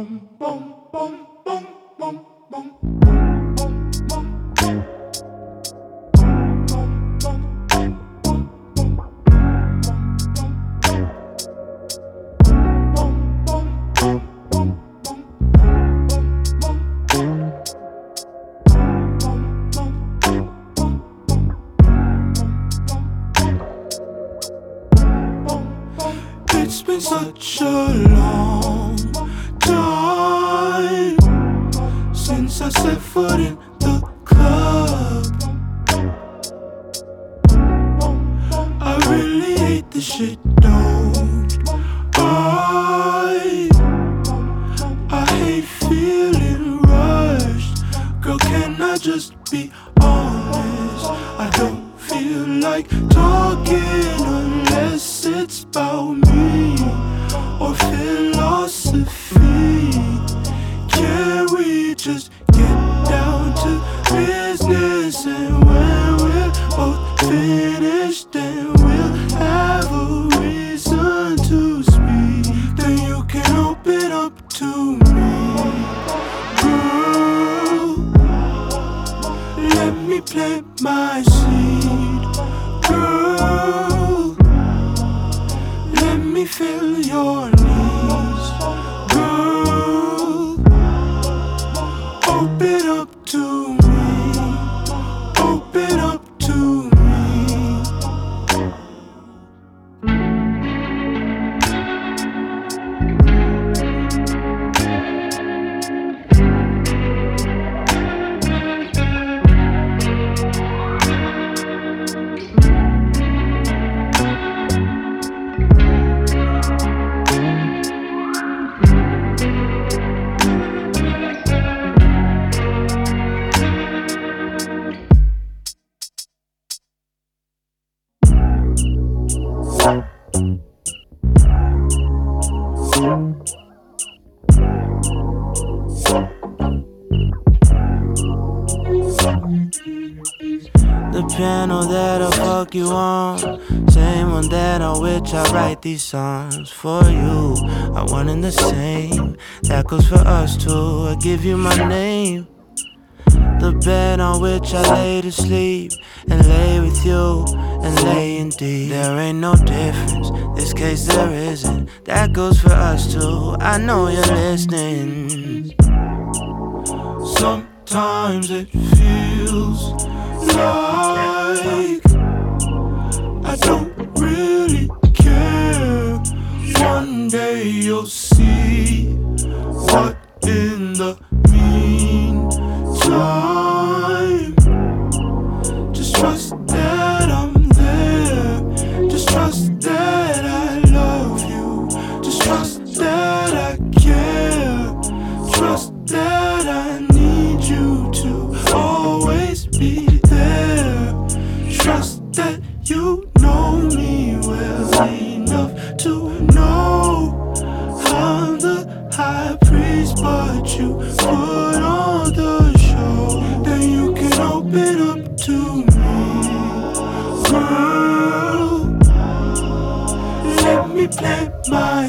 It's been such a long I set foot in the club. I really hate this shit, don't I? I hate feeling rushed. Girl, can I just be honest? I don't feel like talking unless it's about me or philosophy. Can we just plant my seed, girl. Let me fill your needs, girl. Open up to me, open up to The piano that I fuck you on, same one that on which I write these songs for you. I one and the same, that goes for us too. I give you my name. The bed on which I lay to sleep and lay with you and lay in deep. There ain't no difference, this case there isn't. That goes for us too. I know you're listening. Sometimes it feels like I don't really high priest, but you put on the show. Then you can open up to me, girl. Let me plant my